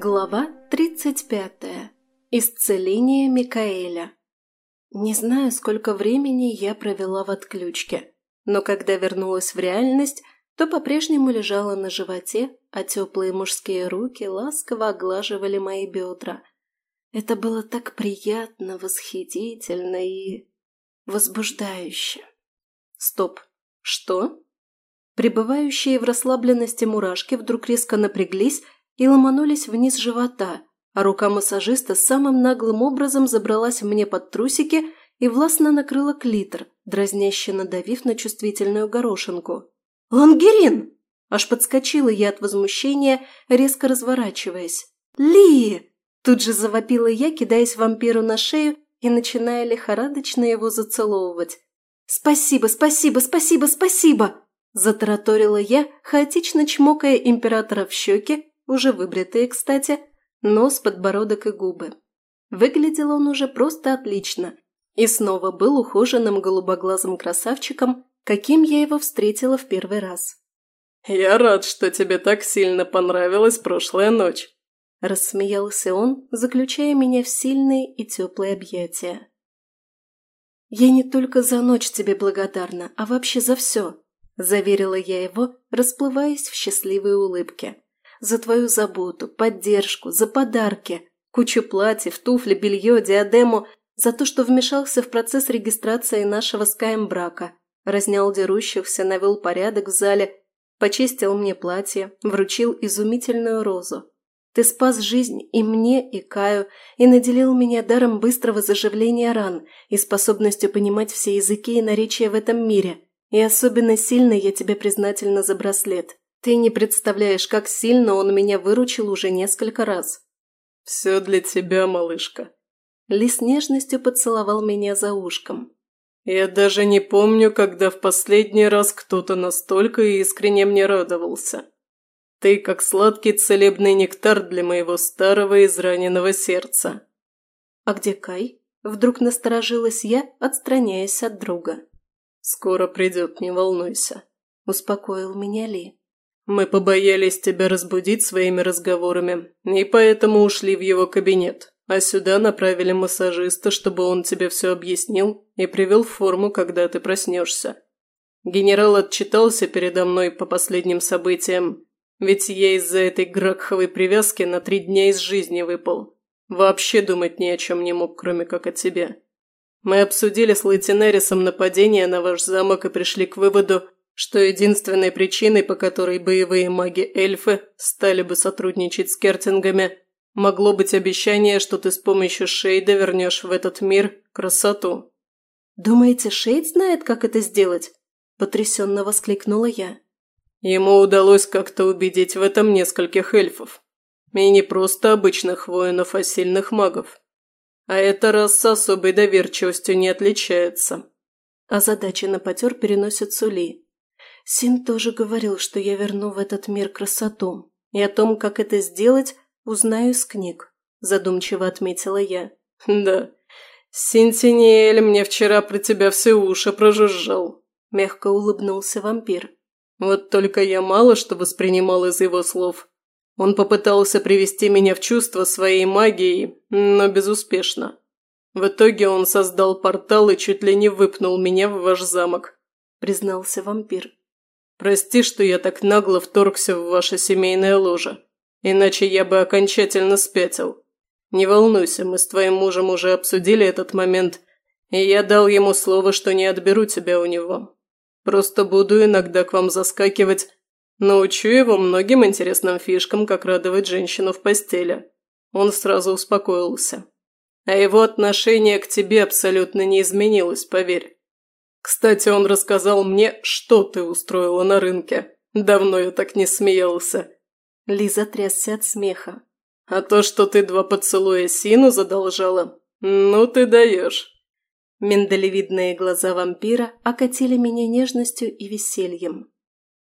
Глава 35. Исцеление Микаэля. Не знаю, сколько времени я провела в отключке, но когда вернулась в реальность, то по-прежнему лежала на животе, а теплые мужские руки ласково оглаживали мои бедра. Это было так приятно, восхитительно и... возбуждающе. Стоп. Что? Пребывающие в расслабленности мурашки вдруг резко напряглись и ломанулись вниз живота, а рука массажиста самым наглым образом забралась мне под трусики и властно накрыла клитор, дразняще надавив на чувствительную горошинку. «Лангерин!» Аж подскочила я от возмущения, резко разворачиваясь. «Ли!» Тут же завопила я, кидаясь вампиру на шею и начиная лихорадочно его зацеловывать. «Спасибо, спасибо, спасибо, спасибо!» Затараторила я, хаотично чмокая императора в щеки уже выбритые, кстати, нос, подбородок и губы. Выглядел он уже просто отлично и снова был ухоженным голубоглазым красавчиком, каким я его встретила в первый раз. «Я рад, что тебе так сильно понравилась прошлая ночь», – рассмеялся он, заключая меня в сильные и теплые объятия. «Я не только за ночь тебе благодарна, а вообще за все», – заверила я его, расплываясь в счастливой улыбке за твою заботу, поддержку, за подарки, кучу платьев, туфли, белье, диадему, за то, что вмешался в процесс регистрации нашего с Каем брака, разнял дерущихся, навел порядок в зале, почистил мне платье, вручил изумительную розу. Ты спас жизнь и мне, и Каю, и наделил меня даром быстрого заживления ран и способностью понимать все языки и наречия в этом мире. И особенно сильно я тебе признательна за браслет. Ты не представляешь, как сильно он меня выручил уже несколько раз. Все для тебя, малышка. Ли с нежностью поцеловал меня за ушком. Я даже не помню, когда в последний раз кто-то настолько искренне мне радовался. Ты как сладкий целебный нектар для моего старого израненного сердца. А где Кай? Вдруг насторожилась я, отстраняясь от друга. «Скоро придет, не волнуйся», – успокоил меня Ли. Мы побоялись тебя разбудить своими разговорами, и поэтому ушли в его кабинет, а сюда направили массажиста, чтобы он тебе все объяснил и привел в форму, когда ты проснешься. Генерал отчитался передо мной по последним событиям, ведь я из-за этой гракховой привязки на три дня из жизни выпал. Вообще думать ни о чем не мог, кроме как о тебе. Мы обсудили с Лейтенерисом нападение на ваш замок и пришли к выводу, что единственной причиной, по которой боевые маги-эльфы стали бы сотрудничать с кертингами, могло быть обещание, что ты с помощью Шейда вернешь в этот мир красоту. «Думаете, Шейд знает, как это сделать?» – потрясенно воскликнула я. Ему удалось как-то убедить в этом нескольких эльфов. И не просто обычных воинов, а сильных магов. А эта раса особой доверчивостью не отличается. А задачи на потер переносят Сули. Син тоже говорил, что я верну в этот мир красоту. И о том, как это сделать, узнаю из книг», – задумчиво отметила я. «Да, Синтиниэль мне вчера про тебя все уши прожужжал», – мягко улыбнулся вампир. «Вот только я мало что воспринимал из его слов. Он попытался привести меня в чувство своей магией, но безуспешно. В итоге он создал портал и чуть ли не выпнул меня в ваш замок», – признался вампир. Прости, что я так нагло вторгся в ваше семейное ложе. Иначе я бы окончательно спятил. Не волнуйся, мы с твоим мужем уже обсудили этот момент, и я дал ему слово, что не отберу тебя у него. Просто буду иногда к вам заскакивать, научу его многим интересным фишкам, как радовать женщину в постели. Он сразу успокоился. А его отношение к тебе абсолютно не изменилось, поверь. Кстати, он рассказал мне, что ты устроила на рынке. Давно я так не смеялся». Лиза трясся от смеха. «А то, что ты два поцелуя Сину задолжала, ну ты даешь». Миндалевидные глаза вампира окатили меня нежностью и весельем.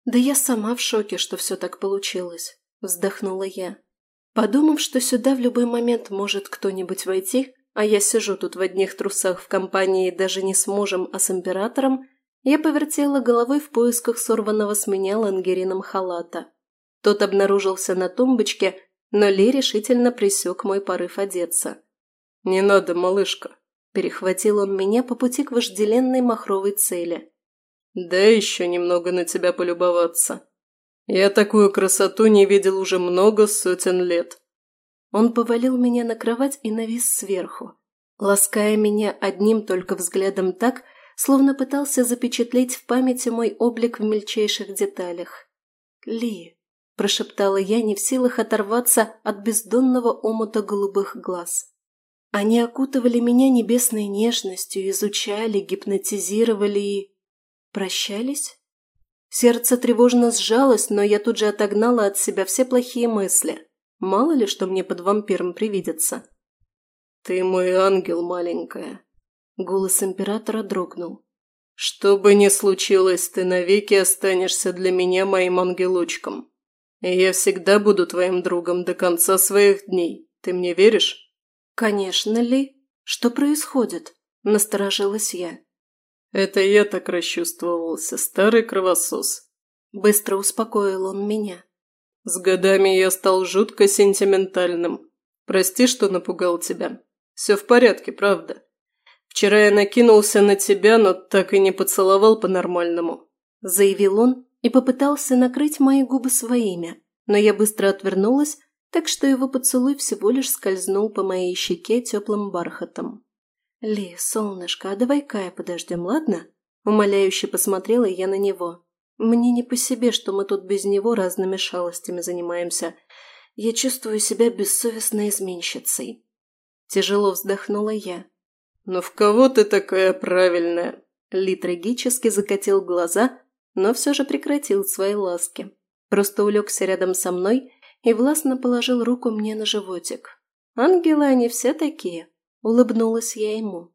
«Да я сама в шоке, что все так получилось», – вздохнула я. Подумав, что сюда в любой момент может кто-нибудь войти, а я сижу тут в одних трусах в компании даже не с мужем, а с императором, я повертела головой в поисках сорванного с меня лангерином халата. Тот обнаружился на тумбочке, но Ли решительно присек мой порыв одеться. «Не надо, малышка», – перехватил он меня по пути к вожделенной махровой цели. «Да еще немного на тебя полюбоваться. Я такую красоту не видел уже много сотен лет». Он повалил меня на кровать и навис сверху, лаская меня одним только взглядом так, словно пытался запечатлеть в памяти мой облик в мельчайших деталях. «Ли», – прошептала я, не в силах оторваться от бездонного омута голубых глаз. Они окутывали меня небесной нежностью, изучали, гипнотизировали и... Прощались? Сердце тревожно сжалось, но я тут же отогнала от себя все плохие мысли. Мало ли, что мне под вампиром привидится. «Ты мой ангел, маленькая», Голос императора дрогнул. «Что бы ни случилось, ты навеки останешься для меня моим ангелочком. И я всегда буду твоим другом до конца своих дней. Ты мне веришь?» «Конечно, Ли. Что происходит?» – насторожилась я. «Это я так расчувствовался, старый кровосос». Быстро успокоил он меня. «С годами я стал жутко сентиментальным. Прости, что напугал тебя. Все в порядке, правда?» Вчера я накинулся на тебя, но так и не поцеловал по-нормальному», – заявил он и попытался накрыть мои губы своими, но я быстро отвернулась, так что его поцелуй всего лишь скользнул по моей щеке теплым бархатом. «Ли, солнышко, а давай-ка подождем, ладно?» Умоляюще посмотрела я на него. «Мне не по себе, что мы тут без него разными шалостями занимаемся. Я чувствую себя бессовестной изменщицей». Тяжело вздохнула я. «Ну в кого ты такая правильная?» Ли трагически закатил глаза, но все же прекратил свои ласки. Просто улегся рядом со мной и властно положил руку мне на животик. «Ангелы они все такие», – улыбнулась я ему.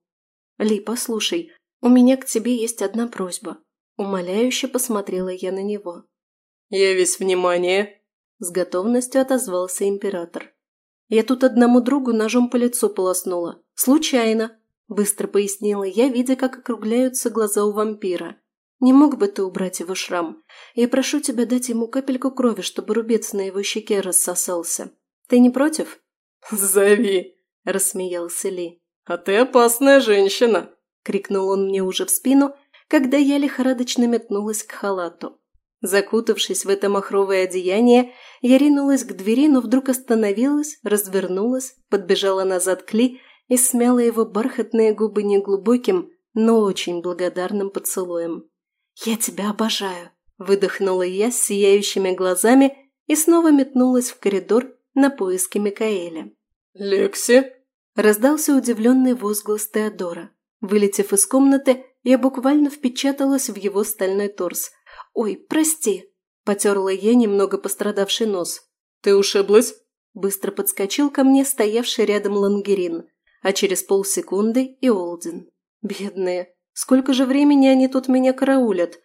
«Ли, послушай, у меня к тебе есть одна просьба». Умоляюще посмотрела я на него. «Я весь внимание», – с готовностью отозвался император. «Я тут одному другу ножом по лицу полоснула. Случайно», Быстро пояснила я, видя, как округляются глаза у вампира. «Не мог бы ты убрать его шрам? Я прошу тебя дать ему капельку крови, чтобы рубец на его щеке рассосался. Ты не против?» «Зови!» – рассмеялся Ли. «А ты опасная женщина!» – крикнул он мне уже в спину, когда я лихорадочно метнулась к халату. Закутавшись в это махровое одеяние, я ринулась к двери, но вдруг остановилась, развернулась, подбежала назад к Ли и смяла его бархатные губы неглубоким, но очень благодарным поцелуем. «Я тебя обожаю!» – выдохнула я с сияющими глазами и снова метнулась в коридор на поиски Микаэля. «Лекси?» – раздался удивленный возглас Теодора. Вылетев из комнаты, я буквально впечаталась в его стальной торс. «Ой, прости!» – потерла я немного пострадавший нос. «Ты ушиблась?» Быстро подскочил ко мне стоявший рядом лангерин а через полсекунды и Олдин. Бедные, сколько же времени они тут меня караулят?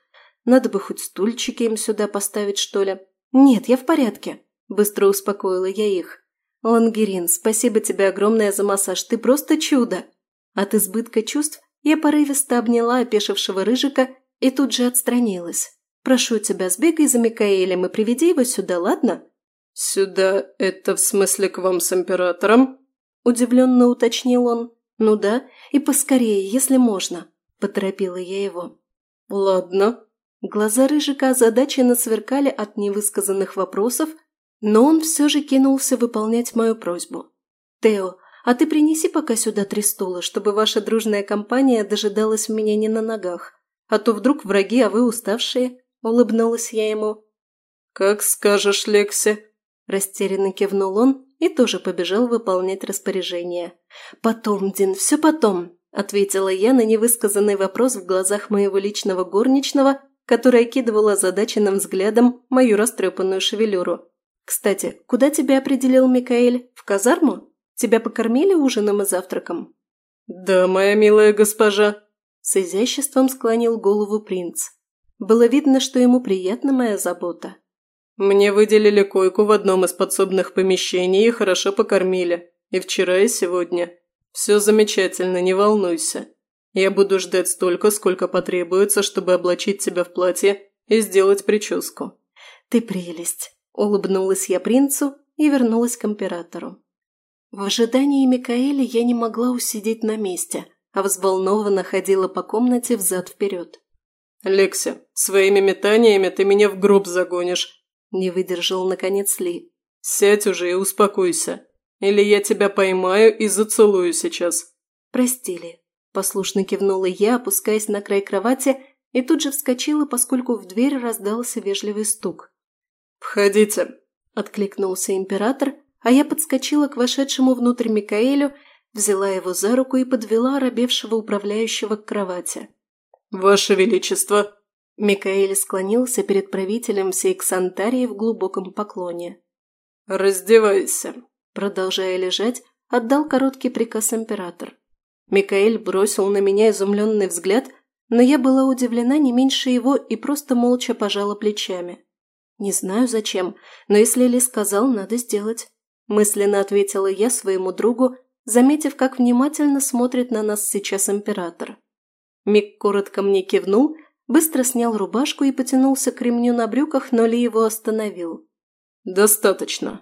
Надо бы хоть стульчики им сюда поставить, что ли. Нет, я в порядке. Быстро успокоила я их. Лангерин, спасибо тебе огромное за массаж, ты просто чудо. От избытка чувств я порывисто обняла опешившего рыжика и тут же отстранилась. Прошу тебя, сбегай за Микаэлем и приведи его сюда, ладно? Сюда это в смысле к вам с императором? Удивленно уточнил он. «Ну да, и поскорее, если можно», – поторопила я его. «Ладно». Глаза Рыжика озадаченно сверкали от невысказанных вопросов, но он все же кинулся выполнять мою просьбу. «Тео, а ты принеси пока сюда три стула, чтобы ваша дружная компания дожидалась меня не на ногах, а то вдруг враги, а вы уставшие», – улыбнулась я ему. «Как скажешь, Лекси», – растерянно кивнул он и тоже побежал выполнять распоряжение. «Потом, Дин, все потом», – ответила я на невысказанный вопрос в глазах моего личного горничного, которая кидывала задаченным взглядом мою растрепанную шевелюру. «Кстати, куда тебя определил Микаэль? В казарму? Тебя покормили ужином и завтраком?» «Да, моя милая госпожа», – с изяществом склонил голову принц. Было видно, что ему приятна моя забота. Мне выделили койку в одном из подсобных помещений и хорошо покормили. И вчера, и сегодня. Все замечательно, не волнуйся. Я буду ждать столько, сколько потребуется, чтобы облачить тебя в платье и сделать прическу». «Ты прелесть!» – улыбнулась я принцу и вернулась к императору. В ожидании Микаэля я не могла усидеть на месте, а взволнованно ходила по комнате взад-вперед. «Лекси, своими метаниями ты меня в гроб загонишь», – не выдержал наконец Ли. «Сядь уже и успокойся, или я тебя поймаю и зацелую сейчас». «Простили», – послушно кивнула я, опускаясь на край кровати, и тут же вскочила, поскольку в дверь раздался вежливый стук. «Входите», – откликнулся император, а я подскочила к вошедшему внутрь Микаэлю, взяла его за руку и подвела оробевшего управляющего к кровати. «Ваше Величество!» Микаэль склонился перед правителем всей Ксантарии в глубоком поклоне. «Раздевайся!» Продолжая лежать, отдал короткий приказ император. Микаэль бросил на меня изумленный взгляд, но я была удивлена не меньше его и просто молча пожала плечами. «Не знаю зачем, но если Ли сказал, надо сделать», – мысленно ответила я своему другу, заметив, как внимательно смотрит на нас сейчас император. Мик коротко мне кивнул, быстро снял рубашку и потянулся к ремню на брюках, но Ли его остановил. «Достаточно».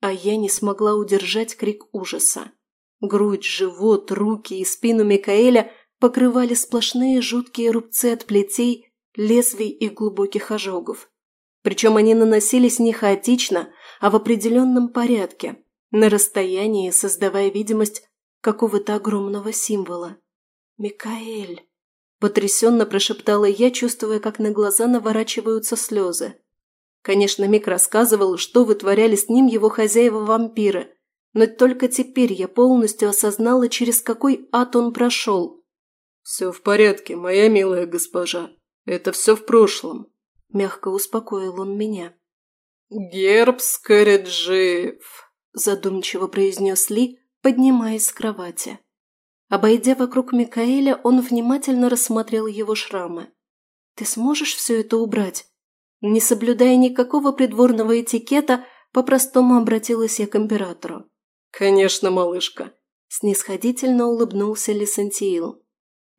А я не смогла удержать крик ужаса. Грудь, живот, руки и спину Микаэля покрывали сплошные жуткие рубцы от плетей, лезвий и глубоких ожогов. Причем они наносились не хаотично, а в определенном порядке, на расстоянии создавая видимость какого-то огромного символа. «Микаэль!» – потрясенно прошептала я, чувствуя, как на глаза наворачиваются слезы. Конечно, Мик рассказывал, что вытворяли с ним его хозяева-вампиры, но только теперь я полностью осознала, через какой ад он прошел. «Все в порядке, моя милая госпожа. Это все в прошлом», – мягко успокоил он меня. «Герб Скориджиев», – задумчиво произнес Ли, поднимаясь с кровати. Обойдя вокруг Микаэля, он внимательно рассмотрел его шрамы. «Ты сможешь все это убрать?» Не соблюдая никакого придворного этикета, по-простому обратилась я к императору. «Конечно, малышка», – снисходительно улыбнулся Лисантиил.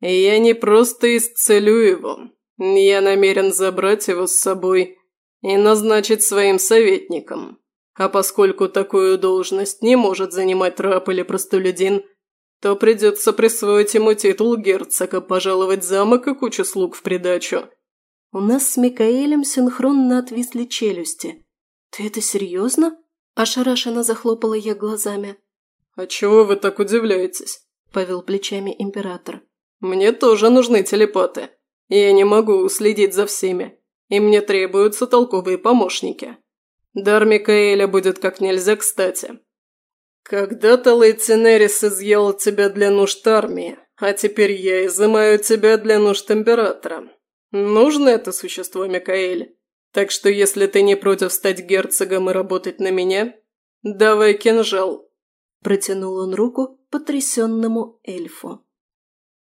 «Я не просто исцелю его. Я намерен забрать его с собой и назначить своим советником. А поскольку такую должность не может занимать раб или простолюдин, то придется присвоить ему титул герцога, пожаловать замок и кучу слуг в придачу. У нас с Микаэлем синхронно отвисли челюсти. «Ты это серьезно?» – ошарашенно захлопала я глазами. «А чего вы так удивляетесь?» – повел плечами император. «Мне тоже нужны телепаты. Я не могу уследить за всеми, и мне требуются толковые помощники. Дар Микаэля будет как нельзя кстати. «Когда-то Лейтенерис изъел тебя для нужд армии, а теперь я изымаю тебя для нужд Императора. Нужно это существо, Микаэль. Так что если ты не против стать герцогом и работать на меня, давай кинжал». Протянул он руку потрясенному эльфу.